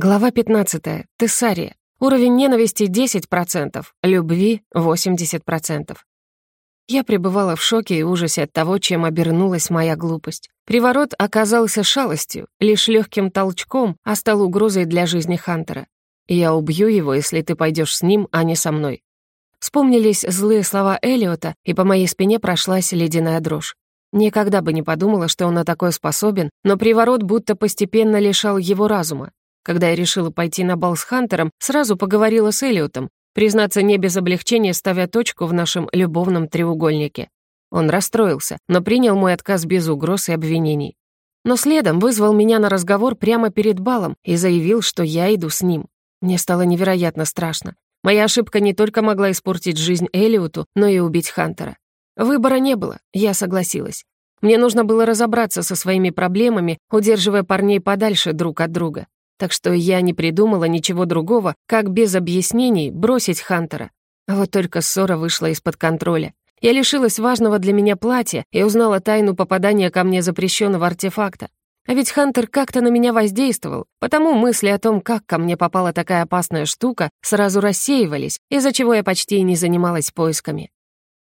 Глава 15. Тессария. Уровень ненависти 10%, любви 80%. Я пребывала в шоке и ужасе от того, чем обернулась моя глупость. Приворот оказался шалостью, лишь легким толчком, а стал угрозой для жизни Хантера. «Я убью его, если ты пойдешь с ним, а не со мной». Вспомнились злые слова Элиота, и по моей спине прошлась ледяная дрожь. Никогда бы не подумала, что он на такое способен, но приворот будто постепенно лишал его разума. Когда я решила пойти на бал с Хантером, сразу поговорила с Элиотом, признаться не без облегчения, ставя точку в нашем любовном треугольнике. Он расстроился, но принял мой отказ без угроз и обвинений. Но следом вызвал меня на разговор прямо перед балом и заявил, что я иду с ним. Мне стало невероятно страшно. Моя ошибка не только могла испортить жизнь Элиоту, но и убить Хантера. Выбора не было, я согласилась. Мне нужно было разобраться со своими проблемами, удерживая парней подальше друг от друга. Так что я не придумала ничего другого, как без объяснений бросить Хантера. А вот только ссора вышла из-под контроля. Я лишилась важного для меня платья и узнала тайну попадания ко мне запрещенного артефакта. А ведь Хантер как-то на меня воздействовал, потому мысли о том, как ко мне попала такая опасная штука, сразу рассеивались, из-за чего я почти и не занималась поисками.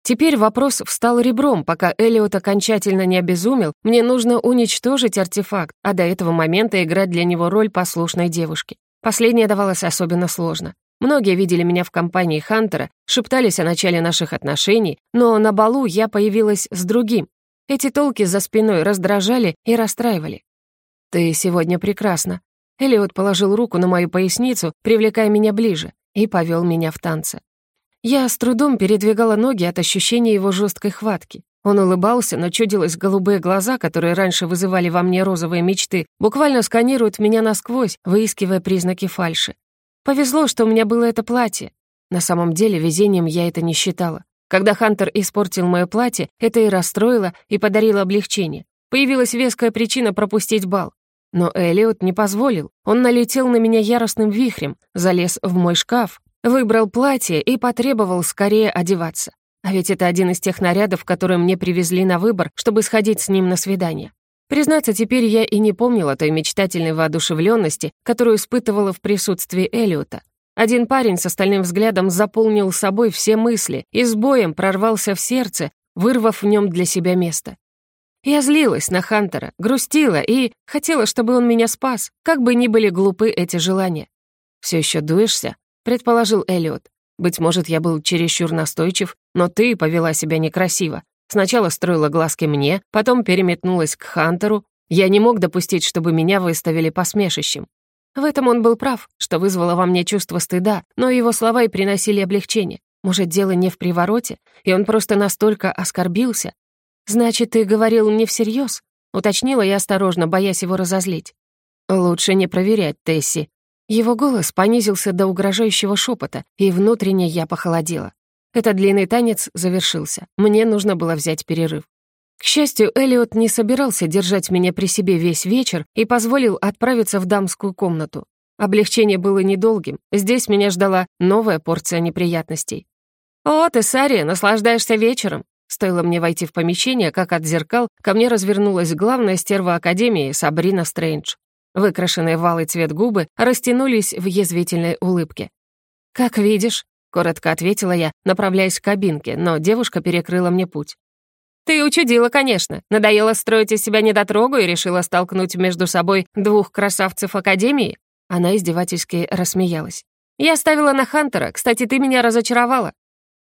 Теперь вопрос встал ребром, пока Элиот окончательно не обезумел, мне нужно уничтожить артефакт, а до этого момента играть для него роль послушной девушки. Последнее давалось особенно сложно. Многие видели меня в компании Хантера, шептались о начале наших отношений, но на балу я появилась с другим. Эти толки за спиной раздражали и расстраивали. «Ты сегодня прекрасна». Элиот положил руку на мою поясницу, привлекая меня ближе, и повел меня в танце. Я с трудом передвигала ноги от ощущения его жесткой хватки. Он улыбался, но чудилось голубые глаза, которые раньше вызывали во мне розовые мечты, буквально сканируют меня насквозь, выискивая признаки фальши. Повезло, что у меня было это платье. На самом деле, везением я это не считала. Когда Хантер испортил мое платье, это и расстроило, и подарило облегчение. Появилась веская причина пропустить бал. Но Элиот не позволил. Он налетел на меня яростным вихрем, залез в мой шкаф, Выбрал платье и потребовал скорее одеваться. А ведь это один из тех нарядов, которые мне привезли на выбор, чтобы сходить с ним на свидание. Признаться, теперь я и не помнила той мечтательной воодушевленности, которую испытывала в присутствии Элиота. Один парень с остальным взглядом заполнил собой все мысли и с боем прорвался в сердце, вырвав в нем для себя место. Я злилась на Хантера, грустила и хотела, чтобы он меня спас, как бы ни были глупы эти желания. Все еще дуешься?» Предположил Эллиот. «Быть может, я был чересчур настойчив, но ты повела себя некрасиво. Сначала строила глазки мне, потом переметнулась к Хантеру. Я не мог допустить, чтобы меня выставили посмешищем. В этом он был прав, что вызвало во мне чувство стыда, но его слова и приносили облегчение. Может, дело не в привороте, и он просто настолько оскорбился? «Значит, ты говорил не всерьез?» — уточнила я осторожно, боясь его разозлить. «Лучше не проверять, Тесси», его голос понизился до угрожающего шепота, и внутренне я похолодела. Этот длинный танец завершился. Мне нужно было взять перерыв. К счастью, Элиот не собирался держать меня при себе весь вечер и позволил отправиться в дамскую комнату. Облегчение было недолгим. Здесь меня ждала новая порция неприятностей. «О, ты, Сария, наслаждаешься вечером!» Стоило мне войти в помещение, как от зеркал ко мне развернулась главная стерва Академии Сабрина Стрэндж. Выкрашенные в алый цвет губы растянулись в язвительной улыбке. «Как видишь», — коротко ответила я, направляясь к кабинке, но девушка перекрыла мне путь. «Ты учудила, конечно. Надоело строить из себя недотрогу и решила столкнуть между собой двух красавцев Академии?» Она издевательски рассмеялась. «Я ставила на Хантера. Кстати, ты меня разочаровала».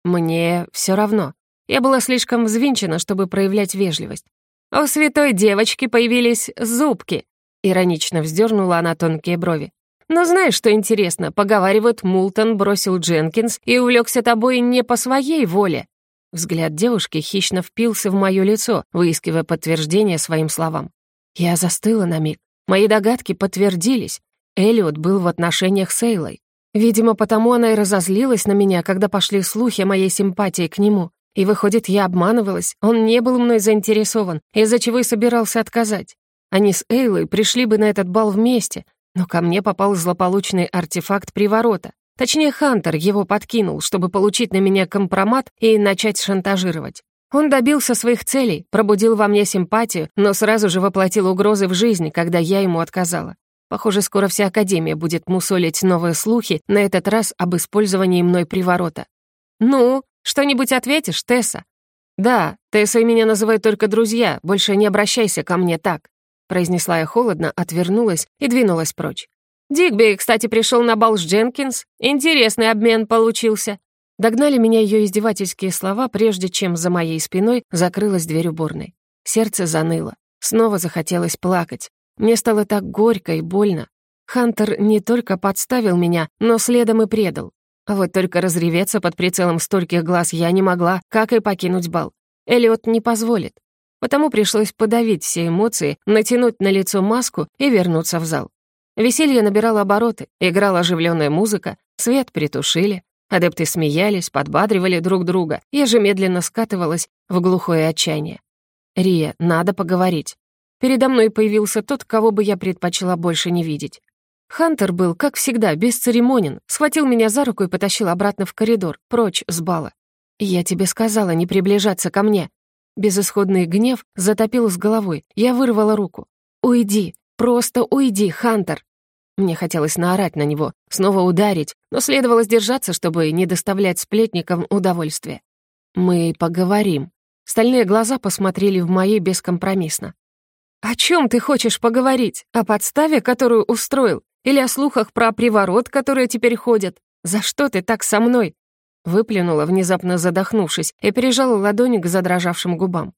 «Мне все равно. Я была слишком взвинчена, чтобы проявлять вежливость. У святой девочки появились зубки. Иронично вздернула она тонкие брови. «Но знаешь, что интересно? Поговаривают, Мултон бросил Дженкинс и увлекся тобой не по своей воле». Взгляд девушки хищно впился в мое лицо, выискивая подтверждение своим словам. Я застыла на миг. Мои догадки подтвердились. Элliot был в отношениях с Эйлой. Видимо, потому она и разозлилась на меня, когда пошли слухи о моей симпатии к нему. И выходит, я обманывалась, он не был мной заинтересован, из-за чего и собирался отказать. Они с Эйлой пришли бы на этот бал вместе, но ко мне попал злополучный артефакт приворота. Точнее, Хантер его подкинул, чтобы получить на меня компромат и начать шантажировать. Он добился своих целей, пробудил во мне симпатию, но сразу же воплотил угрозы в жизнь, когда я ему отказала. Похоже, скоро вся Академия будет мусолить новые слухи, на этот раз об использовании мной приворота. «Ну, что-нибудь ответишь, Тесса?» «Да, Тесса и меня называют только друзья, больше не обращайся ко мне так», произнесла я холодно, отвернулась и двинулась прочь. «Дигби, кстати, пришел на бал с Дженкинс. Интересный обмен получился». Догнали меня ее издевательские слова, прежде чем за моей спиной закрылась дверь уборной. Сердце заныло. Снова захотелось плакать. Мне стало так горько и больно. Хантер не только подставил меня, но следом и предал. А вот только разреветься под прицелом стольких глаз я не могла, как и покинуть бал. Эллиот не позволит. Потому пришлось подавить все эмоции, натянуть на лицо маску и вернуться в зал. Веселье набирало обороты, играла оживленная музыка, свет притушили, адепты смеялись, подбадривали друг друга, я же медленно скатывалась в глухое отчаяние. «Рия, надо поговорить». Передо мной появился тот, кого бы я предпочла больше не видеть. Хантер был, как всегда, бесцеремонен, схватил меня за руку и потащил обратно в коридор, прочь с бала. «Я тебе сказала не приближаться ко мне». Безысходный гнев затопил с головой, я вырвала руку. «Уйди, просто уйди, Хантер!» Мне хотелось наорать на него, снова ударить, но следовало сдержаться, чтобы не доставлять сплетникам удовольствия. «Мы поговорим». Стальные глаза посмотрели в мои бескомпромиссно. «О чем ты хочешь поговорить? О подставе, которую устроил? Или о слухах про приворот, которые теперь ходят? За что ты так со мной?» Выплюнула, внезапно задохнувшись, и прижала ладони к задрожавшим губам.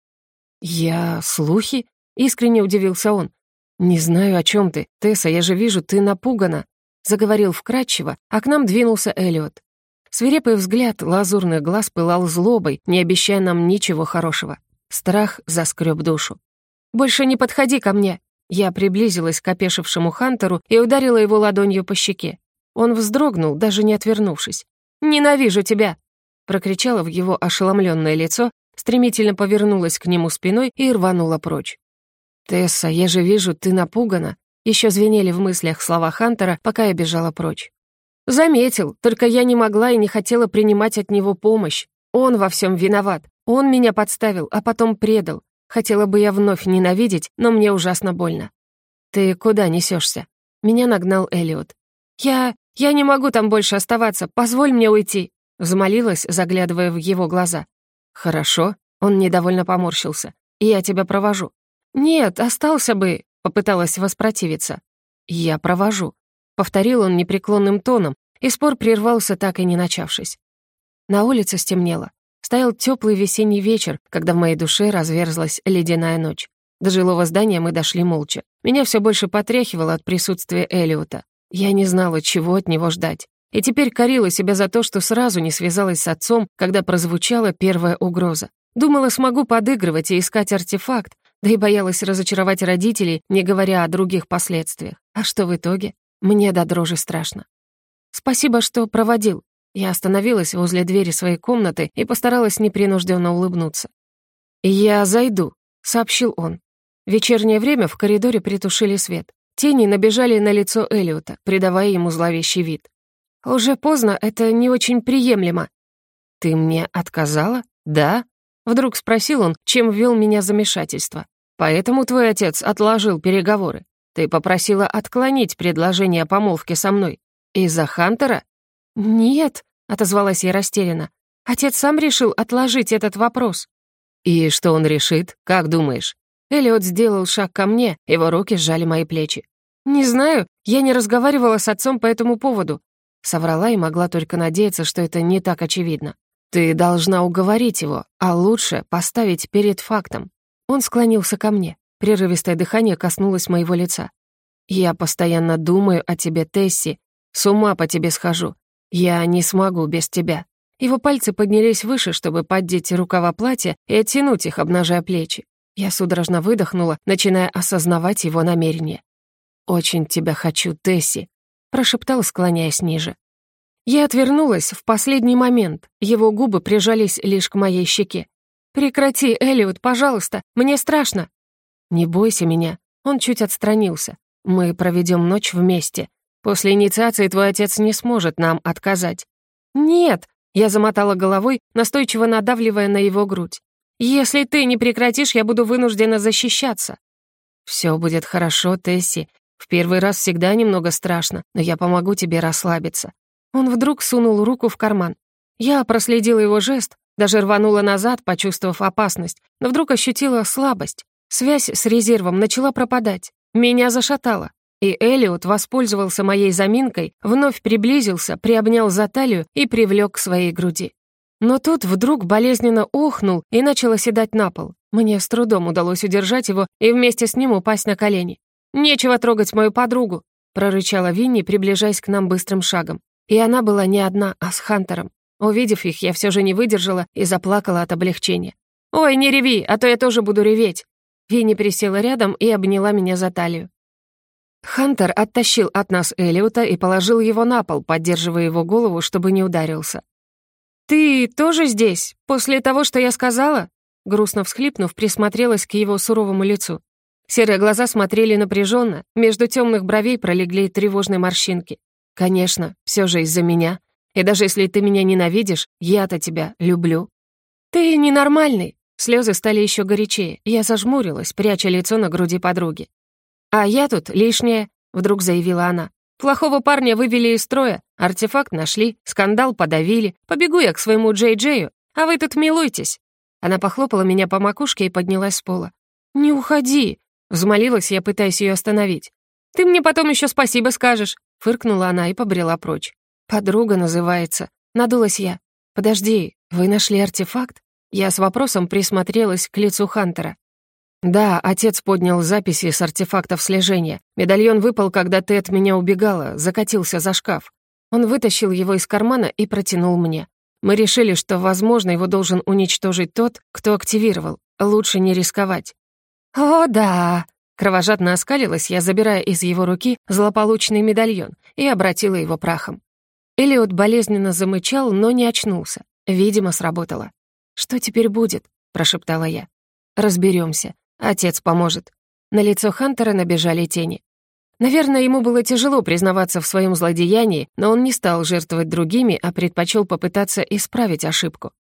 «Я... слухи?» — искренне удивился он. «Не знаю, о чем ты. Тесса, я же вижу, ты напугана», — заговорил вкратчиво, а к нам двинулся Эллиот. Свирепый взгляд лазурных глаз пылал злобой, не обещая нам ничего хорошего. Страх заскреб душу. «Больше не подходи ко мне!» Я приблизилась к опешившему Хантеру и ударила его ладонью по щеке. Он вздрогнул, даже не отвернувшись. «Ненавижу тебя!» Прокричала в его ошеломленное лицо, стремительно повернулась к нему спиной и рванула прочь. «Тесса, я же вижу, ты напугана!» Еще звенели в мыслях слова Хантера, пока я бежала прочь. «Заметил, только я не могла и не хотела принимать от него помощь. Он во всем виноват. Он меня подставил, а потом предал. Хотела бы я вновь ненавидеть, но мне ужасно больно. «Ты куда несешься? Меня нагнал Элиот. «Я... я не могу там больше оставаться, позволь мне уйти», взмолилась, заглядывая в его глаза. «Хорошо», — он недовольно поморщился. «Я тебя провожу». «Нет, остался бы», — попыталась воспротивиться. «Я провожу», — повторил он непреклонным тоном, и спор прервался, так и не начавшись. На улице стемнело. Стоял теплый весенний вечер, когда в моей душе разверзлась ледяная ночь. До жилого здания мы дошли молча. Меня все больше потряхивало от присутствия Элиота. Я не знала, чего от него ждать. И теперь корила себя за то, что сразу не связалась с отцом, когда прозвучала первая угроза. Думала, смогу подыгрывать и искать артефакт, да и боялась разочаровать родителей, не говоря о других последствиях. А что в итоге? Мне до дрожи страшно. «Спасибо, что проводил», я остановилась возле двери своей комнаты и постаралась непринужденно улыбнуться. «Я зайду», — сообщил он. В вечернее время в коридоре притушили свет. Тени набежали на лицо Элиота, придавая ему зловещий вид. «Уже поздно, это не очень приемлемо». «Ты мне отказала? Да?» Вдруг спросил он, чем ввел меня замешательство. «Поэтому твой отец отложил переговоры. Ты попросила отклонить предложение о помолвке со мной. Из-за Хантера?» «Нет», — отозвалась я растерянно. «Отец сам решил отложить этот вопрос». «И что он решит, как думаешь?» Эллиот сделал шаг ко мне, его руки сжали мои плечи. «Не знаю, я не разговаривала с отцом по этому поводу». Соврала и могла только надеяться, что это не так очевидно. «Ты должна уговорить его, а лучше поставить перед фактом». Он склонился ко мне. Прерывистое дыхание коснулось моего лица. «Я постоянно думаю о тебе, Тесси. С ума по тебе схожу. «Я не смогу без тебя». Его пальцы поднялись выше, чтобы поддеть рукава платья и оттянуть их, обнажая плечи. Я судорожно выдохнула, начиная осознавать его намерение. «Очень тебя хочу, Тесси», — прошептал, склоняясь ниже. Я отвернулась в последний момент. Его губы прижались лишь к моей щеке. «Прекрати, Элиот, пожалуйста, мне страшно». «Не бойся меня». Он чуть отстранился. «Мы проведем ночь вместе. После инициации твой отец не сможет нам отказать». «Нет», — я замотала головой, настойчиво надавливая на его грудь. «Если ты не прекратишь, я буду вынуждена защищаться». «Все будет хорошо, Тесси. В первый раз всегда немного страшно, но я помогу тебе расслабиться». Он вдруг сунул руку в карман. Я проследила его жест, даже рванула назад, почувствовав опасность, но вдруг ощутила слабость. Связь с резервом начала пропадать. Меня зашатало. И Элиот воспользовался моей заминкой, вновь приблизился, приобнял за талию и привлек к своей груди. Но тут вдруг болезненно охнул и начал оседать на пол. Мне с трудом удалось удержать его и вместе с ним упасть на колени. «Нечего трогать мою подругу», — прорычала Винни, приближаясь к нам быстрым шагом. И она была не одна, а с Хантером. Увидев их, я все же не выдержала и заплакала от облегчения. «Ой, не реви, а то я тоже буду реветь». Винни присела рядом и обняла меня за талию. Хантер оттащил от нас Элиота и положил его на пол, поддерживая его голову, чтобы не ударился. «Ты тоже здесь? После того, что я сказала?» Грустно всхлипнув, присмотрелась к его суровому лицу. Серые глаза смотрели напряженно, между темных бровей пролегли тревожные морщинки. «Конечно, все же из-за меня. И даже если ты меня ненавидишь, я-то тебя люблю». «Ты ненормальный!» Слезы стали еще горячее, я зажмурилась, пряча лицо на груди подруги. «А я тут лишняя», — вдруг заявила она. «Плохого парня вывели из строя, артефакт нашли, скандал подавили, побегу я к своему Джей-Джею, а вы тут милуйтесь». Она похлопала меня по макушке и поднялась с пола. «Не уходи», — взмолилась я, пытаясь ее остановить. «Ты мне потом еще спасибо скажешь», — фыркнула она и побрела прочь. «Подруга называется», — надулась я. «Подожди, вы нашли артефакт?» Я с вопросом присмотрелась к лицу Хантера. «Да, отец поднял записи с артефактов слежения. Медальон выпал, когда ты от меня убегала, закатился за шкаф. Он вытащил его из кармана и протянул мне. Мы решили, что, возможно, его должен уничтожить тот, кто активировал. Лучше не рисковать». «О, да!» Кровожадно оскалилась я, забирая из его руки злополучный медальон и обратила его прахом. Элиот болезненно замычал, но не очнулся. Видимо, сработало. «Что теперь будет?» — прошептала я. Разберемся. Отец поможет». На лицо Хантера набежали тени. Наверное, ему было тяжело признаваться в своем злодеянии, но он не стал жертвовать другими, а предпочел попытаться исправить ошибку.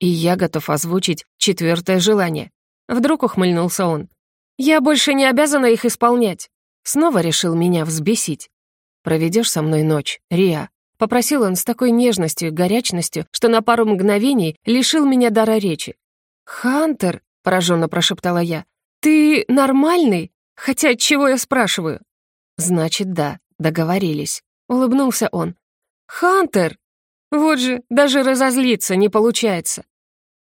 И я готов озвучить четвертое желание. Вдруг ухмыльнулся он. «Я больше не обязана их исполнять». Снова решил меня взбесить. «Проведешь со мной ночь, Риа?» Попросил он с такой нежностью и горячностью, что на пару мгновений лишил меня дара речи. «Хантер!» — пораженно прошептала я. «Ты нормальный? Хотя чего я спрашиваю?» «Значит, да, договорились», — улыбнулся он. «Хантер! Вот же, даже разозлиться не получается».